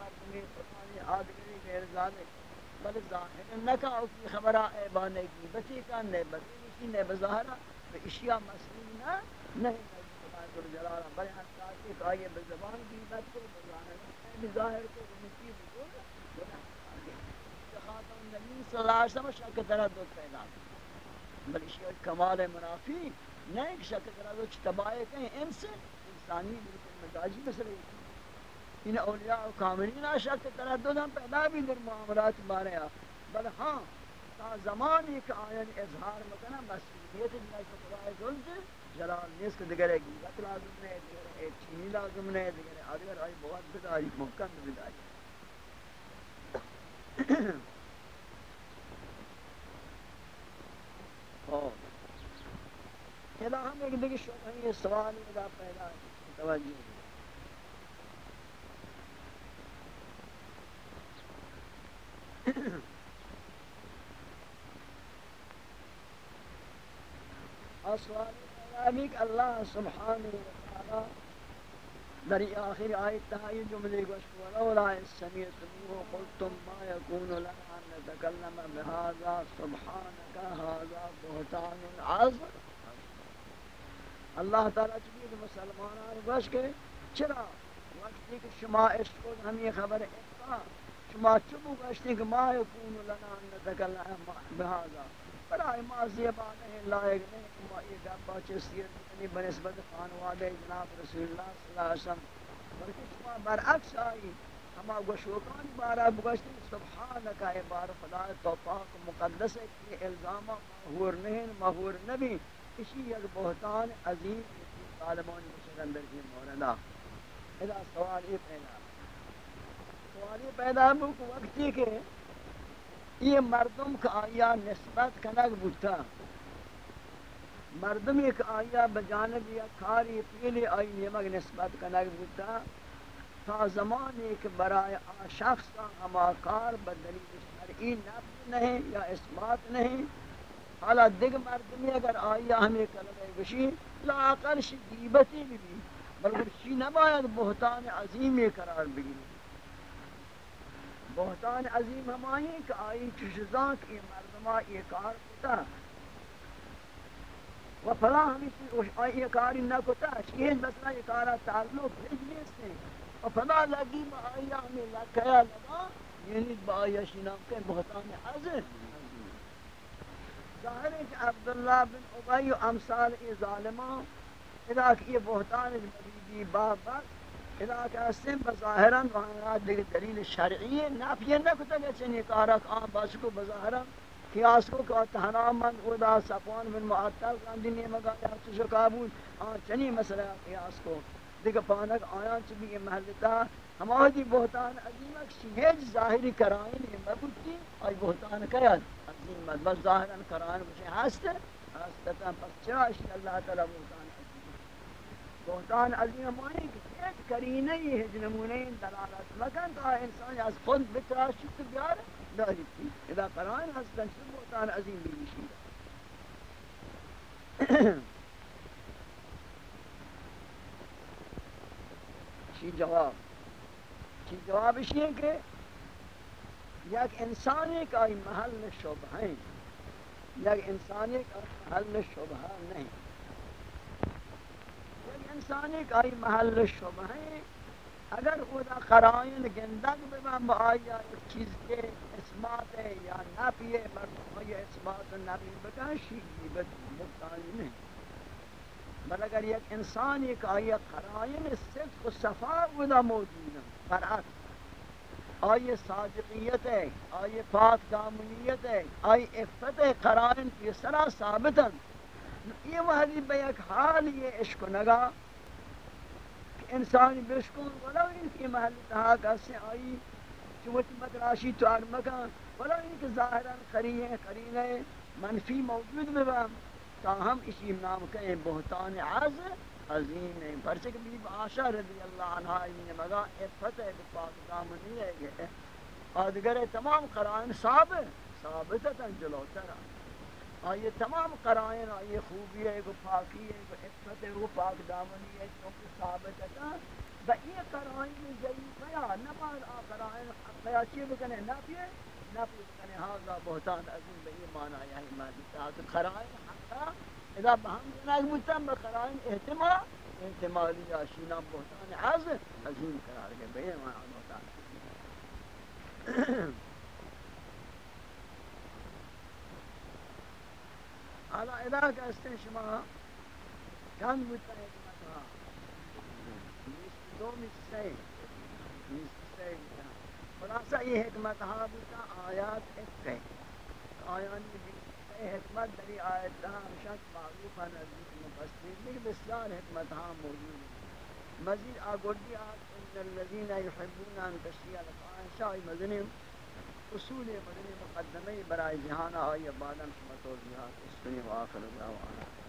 مردمی پتانی آدگری غیر ذالک بل ظاہر نکا اسی خبرہ ایبانے کی بسی کا نئے بسی اسی نئے بظاہرہ اشیاء مسئول نہ نہیں ذل جلال بل حتی کہ آئے بزبان کی بات کو بظاہر بظاہر کو نصیب کو خاتم نبی صلی اللہ علیہ وسلم شک تردد پیدا بل اشیاء کمال منافی نہیں کہ شک تردد تباہ کہیں ان سے انسانی بالکل مزاجی مسئلہ ان اولیاء و کاملین شک تردد ہم پیدا بھی در معاملات بارے بل ہاں تا زمانی کہ آیان اظہار مکنہ مسئولیت جنہی فتوائے ذل جلال نیست که دیگر ایک گیبت لازم نہیں دیگر ایک چینی لازم نہیں دیگر آدگر آئی بہت بداری، محکم بداری. چلا ہم ایک دیگر شوق یہ سوال ادا پیدا توجہ سوال ابیک اللہ سبحانہ وتعالی در آخر آیت تہائی جملے گوش ولولا سمیتموه قلتم ما يكون لنا ان نتكلم بهذا سبحانك هذا بهتان عظم اللہ تعالی چیز مسلمانان گوش کے چرا؟ وقتی کہ شما عشق کو ہم خبر ہے شما چبو گوشتی کہ ما يكون لنا ان نتكلم بهذا برای ما زیبا نہیں لائق نہیں ما یہ گپا چسیت نہیں یعنی بنسبت خانواده جناب رسول اللہ صلی اللہ علیہ وسلم۔ بلکہ شما برعکس آئی، ہما گوشوکان بارا بگشتی سبحانکا عبار خدا تو پاک مقدس ہے کہ الزامہ مہور نہیں مہور نبی، اسی یک بہتان عظیم طالبان مشکل اندر کی موردہ اذا سوال یہ پیدا۔ سوال یہ پیدا ہے کہ وقتی کہ یہ مردم کا آیا نسبت کنگ بودتا مردم ایک آیا بجانب یا کاری پیلی آئی نمک نسبت کنگ بودتا تا زمان ایک برای شخص کا ہما کار بدلیل شرعی نفت نہیں یا اثبات نہیں۔ حالا دیگ مردمی اگر آیا ہمیں کلمہ بشی لا اقل شی بھی۔ بلکہ شی نباید بہتان عظیمی قرار بگیری۔ بہتان عظیم ہمائی کہ آئی چشزان کی مردمہ یہ کار کتا و فلا ہمیں آئی یہ کاری نہ کتا چیز مثلا یہ کارا تعلق بجلی سے۔ و فلا لگی با آئی ہمیں لکیا لگا یعنی با آئی شنام کے بہتان عظیم ظاہر ہے کہ عبداللہ بن عبی و امثال ای ظالمان، اذا کہ یہ بہتان مریدی باب بس اذا کہ اسم بظاہرا وہاں دیکھ دلیل شرعی ہے نافیہ نہ کتا کہ چنی کارک آن باس کو بظاہرا قیاس کو کہ تہنا من خدا صفوان بن معطل کان دنیا مگا یا تو قابول آن چنی مسئلہ قیاس کو. دیکھ پانک آیا چبی یہ محلتا ہماری بہتان عظیم شیج ظاہری کرائن یہ مبتی آئی بہتان کیا عظیم بس ظاہرا کرائن مجھے ہست ہستتا پس چرا اشی اللہ تعالی بہتان عظیم؟ بہتان عظیم مانی کہ ایک کرینہ ہی ہے جنمونہ دلالت مکن تو انسان از خود بتراشی تو بیار داری تھی۔ اذا قرآن ہستن چل بہتان عظیم بھی چی جواب؟ چی جواب اسی ہے کہ یک انسانی کا محل شبہ ہیں۔ یک انسانی کا محل شبہ نہیں۔ انسانی کا ای محل شبہ ہے۔ اگر خدا قرائن گندگ بمن با آیا ایک چیز کے اسمات ہے یا نفی ہے مردم یہ اسمات و نفی بکن شیئی بکتانی نہیں۔ بل اگر یک انسان ایک آیا قرائن صدق و صفا بدا موجود ہے برعکس آئی صادقیت ہے، آئی پاک دامنیت ہے، آئی افت قرائن کی سرا ثابتا۔ یہ وحدی بے ایک حال یہ عشق نگا کہ انسان بشکن ولو ان کی محل تہا کسی آئی چوت مدراشی تو آر مکان، ولو ان کی ظاہرا قرین قرین منفی موجود ببام تا ہم اسی نام کہیں بہتان عز عظیم ہیں۔ پرچک بھی آشا رضی اللہ عنہ این مگا افت ہے پاک دامنی ہے آدگر تمام قرائن ثابت ثابتتا جلوتر آئی آئیے تمام قرائن آئیے خوبی ہے کو پاکی ہے کو عفت ہے کو پاک دامنی ہے، چونکہ ثابت ہے با یہ قرائن ضعیف ہے نماز آ، قرائن حقیہ چی بکنے نفی ہے نفی بکنے حاضر ہاں، بہتان عظیم بئی معنی ہے یعنی معنی تاکہ قرائن حقیہ اذا بہم جناک مجتم بقرائن احتمال، احتمالی یا شینام بہتان عظیم عظیم قرار گئے بئی معنی بہتان۔ حالا ادا کہتے شما چند بودتا حکمت نیست دو مصرے نیست سے خلاصہ یہ حکمت ہا بودتا آیات ایک ہے آیانی نیست حکمت دری آیت دہا ہمشک معروف ہے نزدیک مفسرین لیکن بسیار حکمت ہا موجود ہے۔ مزید آگردی آت ان الذین یحبون ان تشریع لقائن شاہی مدنیم اصول مدنی مقدمه برای جهان آئی بعدم شما توضیحات اسکنی و آخر دعوانا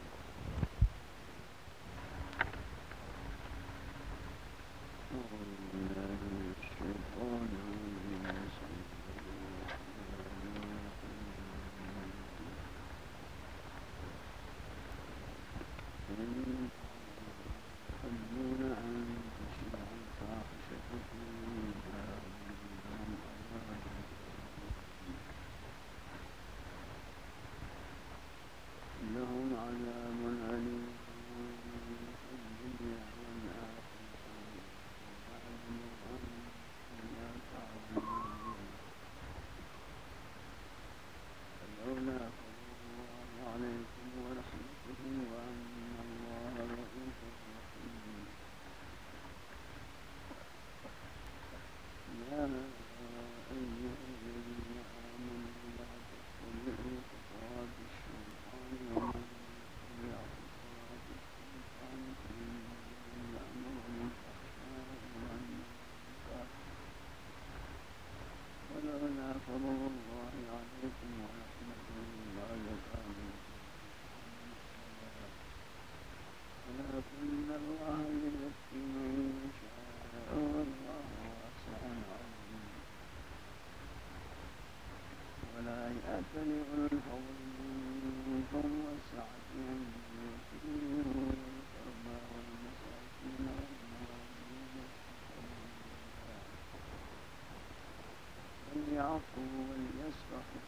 ليعفوا وليصفحوا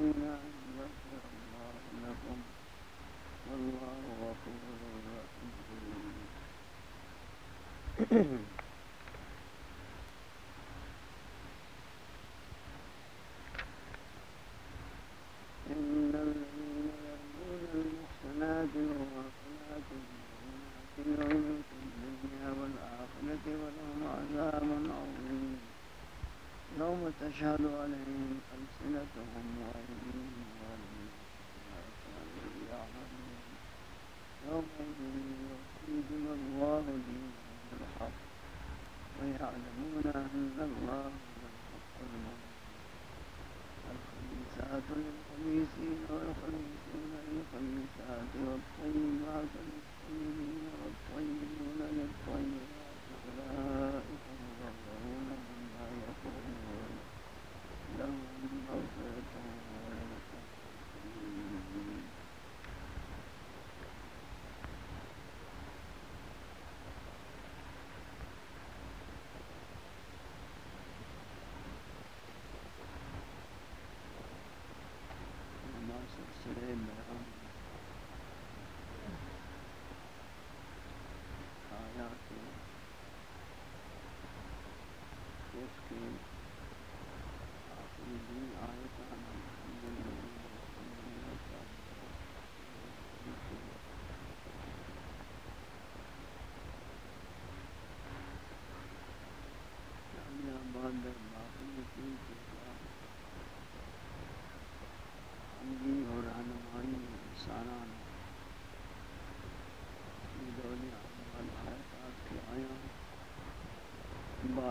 إنا يغفر الله لكم والله غفور رحيم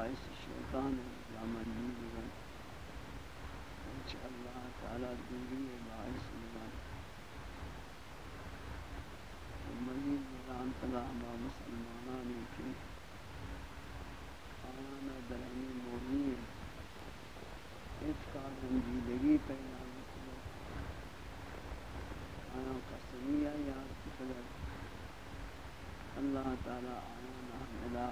باعث شیطان دامن جامنی بگن انشاءاللہ تعالی دوری باعث بگن. مزید بلان تلا با مسلمانانی کی آیانا درہمی مومی اتکار رنجیدگی پیدا آیا قسمیہ یاد کتگر اللہ تعالی آیا نحمدہ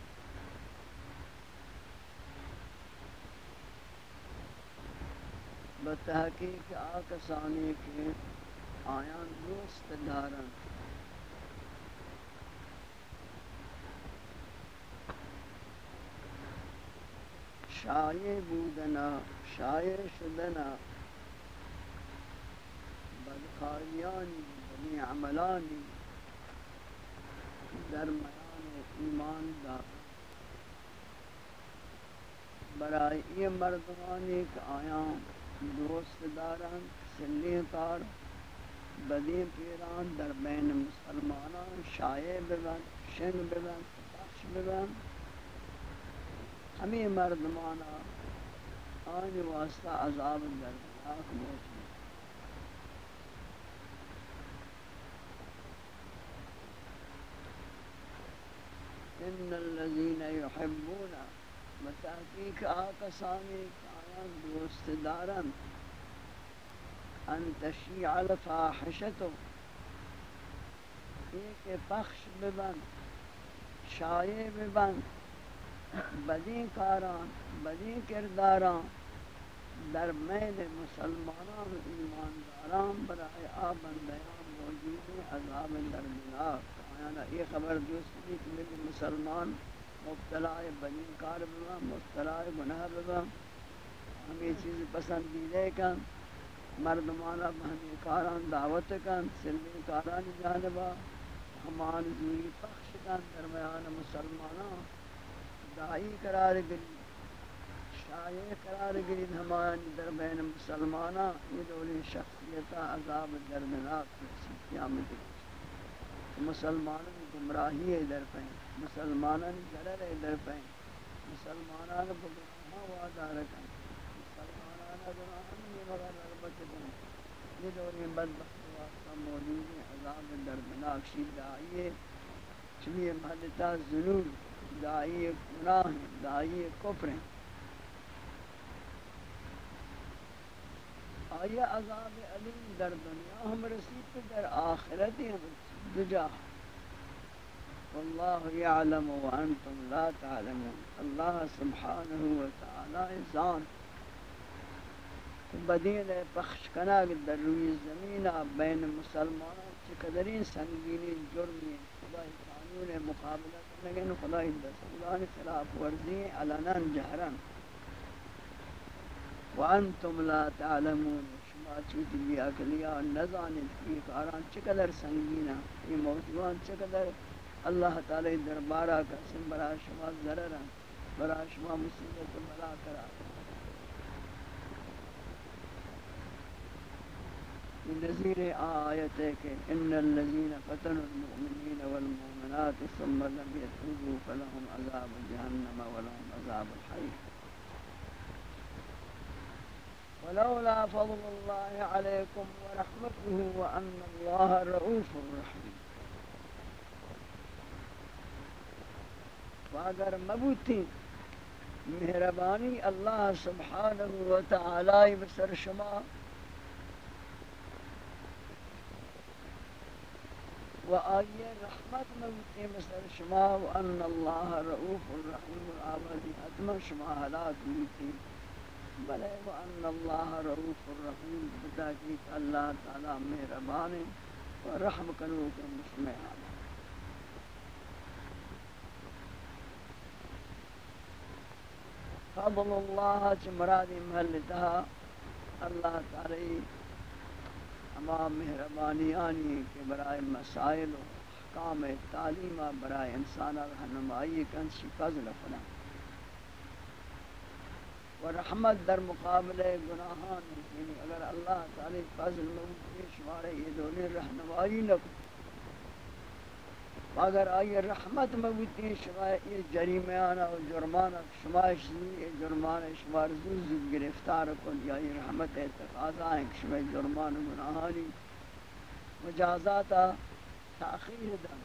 بتحقیق آکسانی کے آیان دوست دارن۔ شایع بودنا شایع شدنا۔ بدکاریانی بدی عملانی در میان ایمان دار۔ برای یہ مردمانی کہ آیاں دوست داران سلی کار، بدی پیران، در بین مسلمانان شایع ببن شنگ ببن بخش ببن. ہمیں مردمانا آن واسطہ عذاب دردناک موجود ان الذين يحبون بتحقیق آکسانی کایان دوست دارن ان تشیع الفاحشتو ایک پخش ببن، شایع ببن، بدی کاران، بدی کرداران، در میل مسلمانان ایمانداران برای آبندیان موجود عذاب دردناک. آیانا یہ خبر دوست دی کہ مسلمان مبتلا بدی کار ببا مبتلا گناہ ببا ہم یہ چیز پسندیدے کن مردمانا بہمی کاران دعوت کن، سلمی کاران جانبا، ہمان زوری پخش کن، درمیان مسلمانان دائی قرار گری شایع قرار گری ہمانی در بین مسلمانا، یہ دولی شخصیتا عذاب دردناک کسی قیامت مسلمانوں گمراہی ہے در پہیں مسلمانوں ضرر ہے در پہیں مسلمانوں بگناہ وعدہ رکھیں بدبخت موجود عذاب دردناک شید آئیے چمی ضرور دائی گناہ دائی کفر آیا عذاب علیم در دنیا ہم رسید در آخرت ہم دجا واللہ یعلم وانتم لا تعلمون اللہ سبحانہ وتعالی ذان بدین پخش کناگ در روی زمین بین مسلمانوں چقدرین سنگینی جرمی خدای قانون مقابلہ کرنے خدای دست خلاف ورزی علنا جہرن. وانتم لا تعلمون، شما شما چیز بھی اکلیا نزانت کی کاران چقدر سنگینا یہ موضوعان چقدر اللہ تعالی دربارہ کا سن برا شما ضرر برا شما مصیبت بلا کرا ہے کہ إن الذين فتنوا المؤمنين والمؤمنات ثم لم يتوبوا فلهم عذاب جهنم ولهم عذاب الحريق. ولولا فضل الله عليكم ورحمته وأن الله رؤوف رحيم. واگر مبوتی مہربانی اللہ سبحانہ و تعالی بسر شما و آئی رحمت مبتی مثل شما و ان اللہ رؤوف الرحیم العبادی حتما شما حلاک بیتی بلے و ان اللہ رؤوف الرحیم بتاکیت اللہ تعالی مہربان و رحم کنو کے مسمع فضل اللہ چھ مرادی محلتها اللہ تعالی ہما مہربانی آنی کہ برائے مسائل و حکام تعلیم برائے انسان رہنمائی کنسی فضل فنا و رحمت در مقابل گناہان یعنی اگر اللہ تعالی فضل موجود شمارے یہ دونوں رہنمائی نہ اگر آئی رحمت مبوتی شما یہ جریمیانا و جرمانا شما شما جرمان شما رزو گرفتار کن، یا یہ رحمت اتقاضا ہے کہ شما جرمان گناہانی مجازاتا تاخیر دا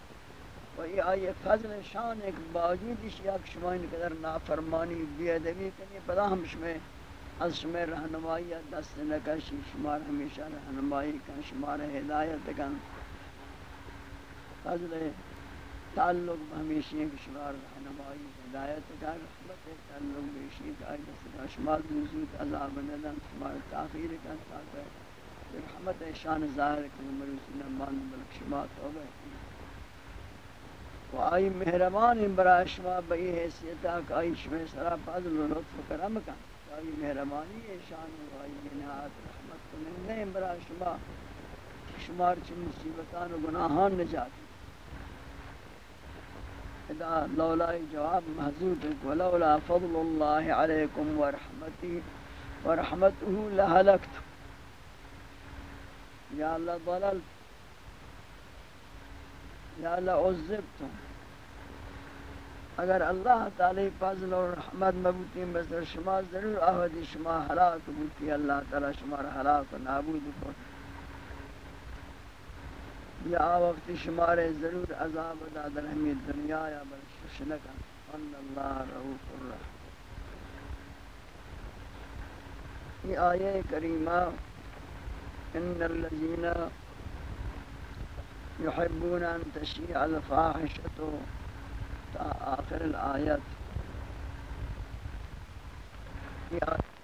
و یہ آئی فضل شان ایک باوجود اشیاء کہ شما ان قدر نافرمانی بیادبی کنی پدا ہم شما از شما رہنمائی دست نکشی شما ہمیشہ رہنمائی کن شما ہدایت کن. فضل تعلق ہمیشہ کہ شمار رہنمائی، ہدایت کا رحمت تعلق بیشی کا دست شمار وجود، عذاب ندم، شمار تاخیر کا تاکہ رحمت شان ظاہر کہ مرسول مان بلک شما توبہ و آئی مہربان برای شما بئی حیثیتا کہ آئی شما سرا فضل و لطف و کرم کا آئی مہربانی شان و آئی نہایت رحمت کنندے برای شما شمار چھ مصیبتان و گناہان نجات اذا لولا جواب محذوف ولولا فضل الله عليكم ورحمته ورحمته لهلكت يا الله ضللت يا الله عذبت۔ اگر اللہ تعالی فضل و رحمت مبوتی بسر شما ضرور آہدی شما حلاک بوتی اللہ تعالی شما حلاک و نابود کو یا وقت شمار ضرور عذاب دادر ہمیں دنیا یا بلشش نکن ان اللہ رؤوف الرحیم۔ یہ آیہ کریمہ، ان الذين يحبون ان تشيع الفاحشة تا آخر الآیت۔ یہ آیت